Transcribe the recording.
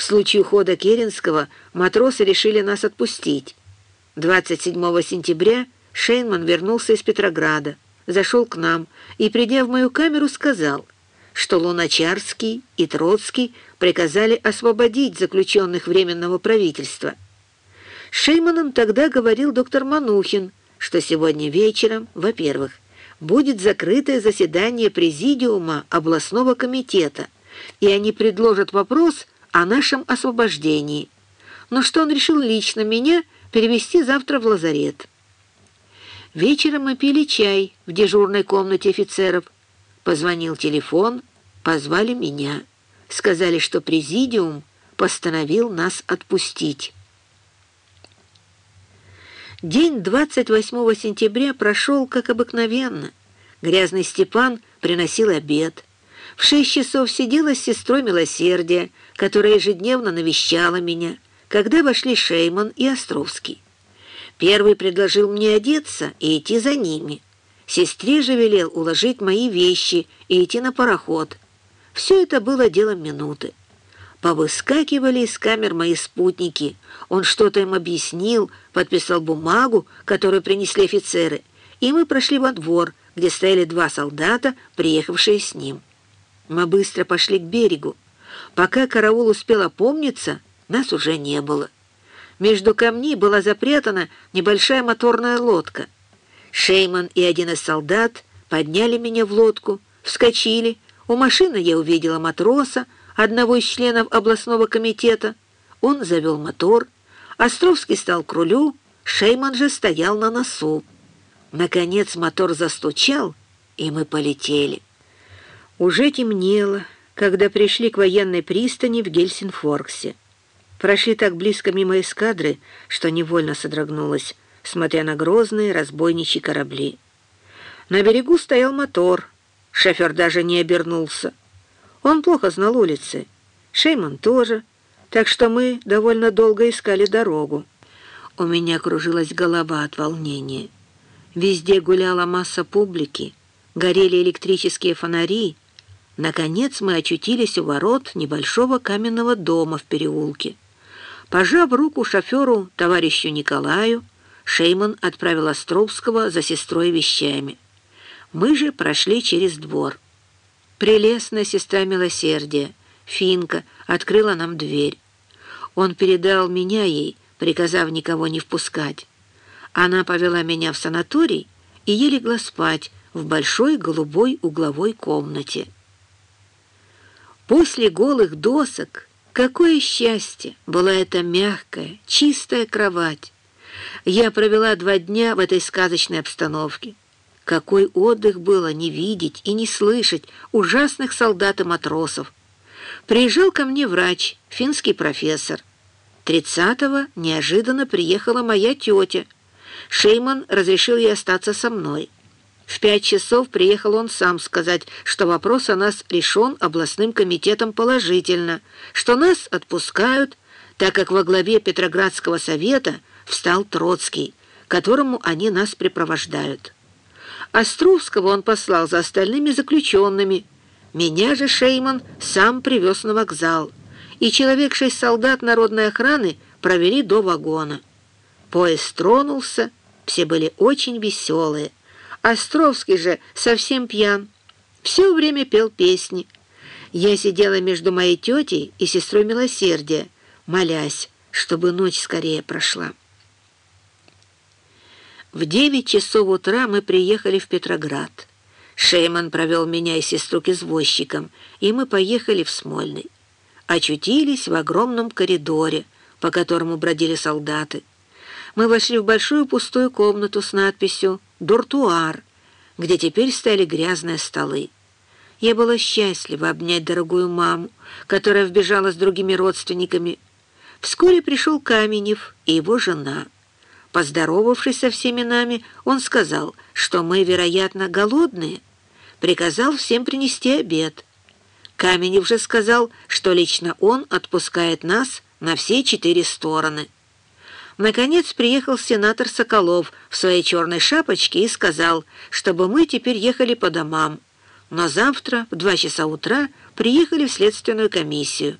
В случае ухода Керенского матросы решили нас отпустить. 27 сентября Шейнман вернулся из Петрограда, зашел к нам и, придя в мою камеру, сказал, что Луначарский и Троцкий приказали освободить заключенных Временного правительства. Шейманом тогда говорил доктор Манухин, что сегодня вечером, во-первых, будет закрытое заседание Президиума областного комитета, и они предложат вопрос о нашем освобождении, но что он решил лично меня перевести завтра в лазарет. Вечером мы пили чай в дежурной комнате офицеров. Позвонил телефон, позвали меня. Сказали, что президиум постановил нас отпустить. День 28 сентября прошел как обыкновенно. Грязный Степан приносил обед. В шесть часов сидела с сестрой Милосердия, которая ежедневно навещала меня, когда вошли Шейман и Островский. Первый предложил мне одеться и идти за ними. Сестре же велел уложить мои вещи и идти на пароход. Все это было делом минуты. Повыскакивали из камер мои спутники. Он что-то им объяснил, подписал бумагу, которую принесли офицеры, и мы прошли во двор, где стояли два солдата, приехавшие с ним. Мы быстро пошли к берегу. Пока караул успел опомниться, нас уже не было. Между камней была запрятана небольшая моторная лодка. Шейман и один из солдат подняли меня в лодку, вскочили. У машины я увидела матроса, одного из членов областного комитета. Он завел мотор, Островский стал к рулю, Шейман же стоял на носу. Наконец мотор застучал, и мы полетели. Уже темнело, когда пришли к военной пристани в Гельсинфорксе. Прошли так близко мимо эскадры, что невольно содрогнулась, смотря на грозные разбойничьи корабли. На берегу стоял мотор, шофер даже не обернулся. Он плохо знал улицы. Шейман тоже, так что мы довольно долго искали дорогу. У меня кружилась голова от волнения. Везде гуляла масса публики, горели электрические фонари. Наконец мы очутились у ворот небольшого каменного дома в переулке. Пожав руку шоферу, товарищу Николаю, Шейман отправил Островского за сестрой вещами. Мы же прошли через двор. Прелестная сестра милосердия, Финка, открыла нам дверь. Он передал меня ей, приказав никого не впускать. Она повела меня в санаторий и ей легла спать в большой голубой угловой комнате. После голых досок какое счастье была эта мягкая, чистая кровать. Я провела два дня в этой сказочной обстановке. Какой отдых было не видеть и не слышать ужасных солдат и матросов. Приезжал ко мне врач, финский профессор. Тридцатого неожиданно приехала моя тетя. Шейман разрешил ей остаться со мной. В пять часов приехал он сам сказать, что вопрос о нас решен областным комитетом положительно, что нас отпускают, так как во главе Петроградского совета встал Троцкий, которому они нас припровождают. Островского он послал за остальными заключенными. Меня же Шейман сам привез на вокзал, и человек шесть солдат народной охраны провели до вагона. Поезд тронулся, все были очень веселые. Островский же совсем пьян. Все время пел песни. Я сидела между моей тетей и сестрой Милосердия, молясь, чтобы ночь скорее прошла. В девять часов утра мы приехали в Петроград. Шейман провел меня и сестру к извозчикам, и мы поехали в Смольный. Очутились в огромном коридоре, по которому бродили солдаты. Мы вошли в большую пустую комнату с надписью «Дортуар», где теперь стояли грязные столы. Я была счастлива обнять дорогую маму, которая вбежала с другими родственниками. Вскоре пришел Каменев и его жена — Поздоровавшись со всеми нами, он сказал, что мы, вероятно, голодные. Приказал всем принести обед. Каменев же сказал, что лично он отпускает нас на все четыре стороны. Наконец приехал сенатор Соколов в своей черной шапочке и сказал, чтобы мы теперь ехали по домам. Но завтра в два часа утра приехали в следственную комиссию.